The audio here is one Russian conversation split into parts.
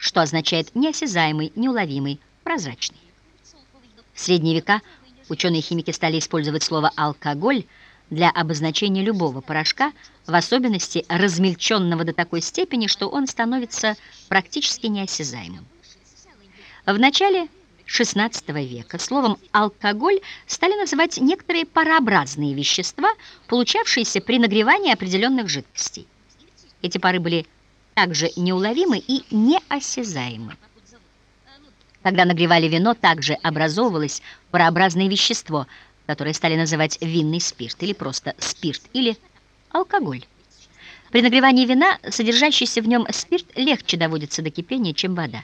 что означает неосязаемый, неуловимый, прозрачный. В средние века ученые-химики стали использовать слово «алкоголь» для обозначения любого порошка, в особенности размельченного до такой степени, что он становится практически неосязаемым. В начале XVI века словом «алкоголь» стали называть некоторые парообразные вещества, получавшиеся при нагревании определенных жидкостей. Эти пары были также неуловимы и неосязаемы. Когда нагревали вино, также образовывалось парообразное вещество, которое стали называть винный спирт или просто спирт или алкоголь. При нагревании вина содержащийся в нем спирт легче доводится до кипения, чем вода.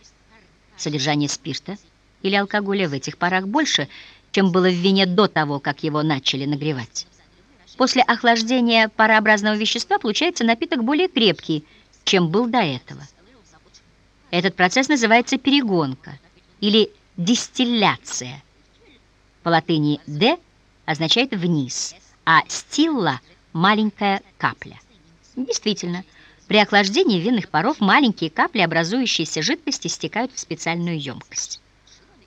Содержание спирта или алкоголя в этих парах больше, чем было в вине до того, как его начали нагревать. После охлаждения парообразного вещества получается напиток более крепкий, чем был до этого. Этот процесс называется перегонка или дистилляция. По латыни «de» означает «вниз», а «stilla» — «маленькая капля». Действительно, при охлаждении винных паров маленькие капли образующиеся жидкости стекают в специальную емкость.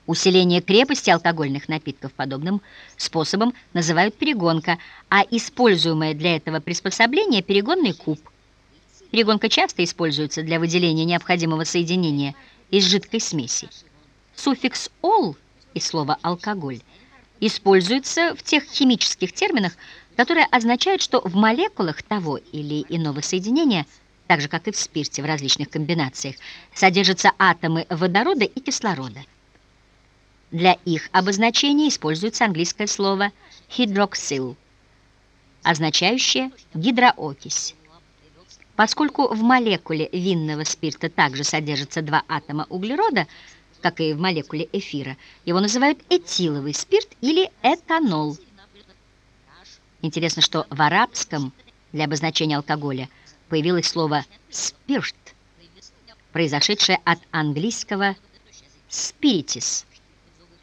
Усиление крепости алкогольных напитков подобным способом называют перегонка, а используемое для этого приспособление – перегонный куб. Перегонка часто используется для выделения необходимого соединения из жидкой смеси. Суффикс «ол» из слова «алкоголь» используется в тех химических терминах, которые означают, что в молекулах того или иного соединения – так же, как и в спирте в различных комбинациях, содержатся атомы водорода и кислорода. Для их обозначения используется английское слово «hydroxyl», означающее гидроокись. Поскольку в молекуле винного спирта также содержатся два атома углерода, как и в молекуле эфира, его называют этиловый спирт или этанол. Интересно, что в арабском для обозначения алкоголя – появилось слово «спирт», произошедшее от английского «спиритис».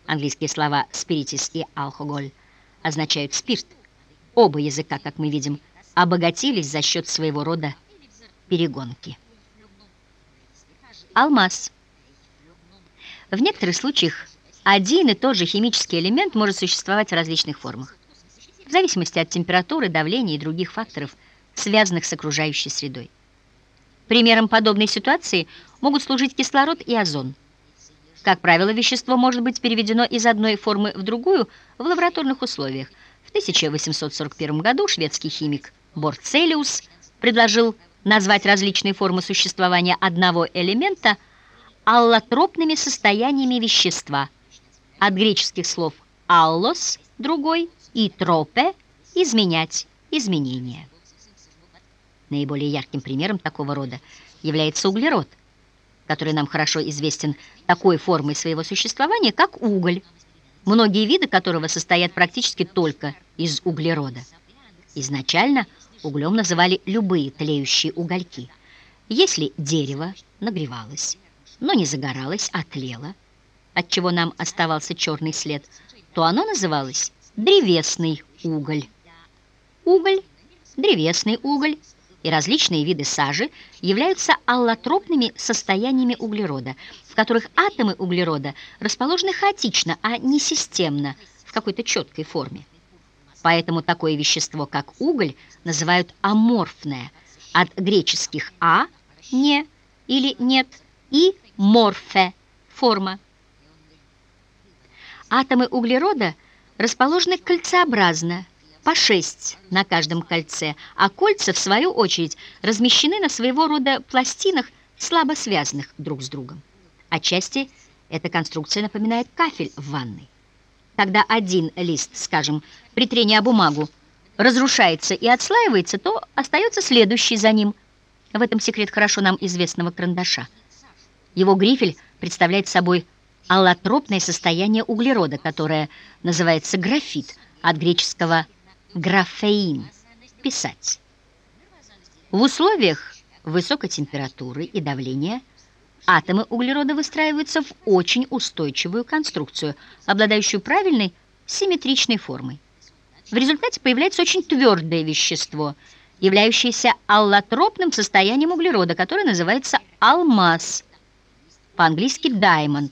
Английские слова «спиритис» и «алкоголь» означают «спирт». Оба языка, как мы видим, обогатились за счет своего рода перегонки. Алмаз. В некоторых случаях один и тот же химический элемент может существовать в различных формах. В зависимости от температуры, давления и других факторов – связанных с окружающей средой. Примером подобной ситуации могут служить кислород и озон. Как правило, вещество может быть переведено из одной формы в другую в лабораторных условиях. В 1841 году шведский химик Борцелиус предложил назвать различные формы существования одного элемента аллотропными состояниями вещества, от греческих слов «аллос» – другой и «тропе» – изменять, изменение. Наиболее ярким примером такого рода является углерод, который нам хорошо известен такой формой своего существования, как уголь, многие виды которого состоят практически только из углерода. Изначально углем называли любые тлеющие угольки. Если дерево нагревалось, но не загоралось, а тлело, от чего нам оставался черный след, то оно называлось древесный уголь. Уголь, древесный уголь – и различные виды сажи являются аллотропными состояниями углерода, в которых атомы углерода расположены хаотично, а не системно, в какой-то четкой форме. Поэтому такое вещество, как уголь, называют аморфное, от греческих «а» – «не» или «нет» и «морфе» – «форма». Атомы углерода расположены кольцеобразно – по шесть на каждом кольце, а кольца, в свою очередь, размещены на своего рода пластинах, слабо связанных друг с другом. Отчасти эта конструкция напоминает кафель в ванной. Когда один лист, скажем, при трении о бумагу, разрушается и отслаивается, то остается следующий за ним. В этом секрет хорошо нам известного карандаша. Его грифель представляет собой аллотропное состояние углерода, которое называется графит, от греческого графеин – писать. В условиях высокой температуры и давления атомы углерода выстраиваются в очень устойчивую конструкцию, обладающую правильной симметричной формой. В результате появляется очень твердое вещество, являющееся аллотропным состоянием углерода, которое называется алмаз. по-английски diamond,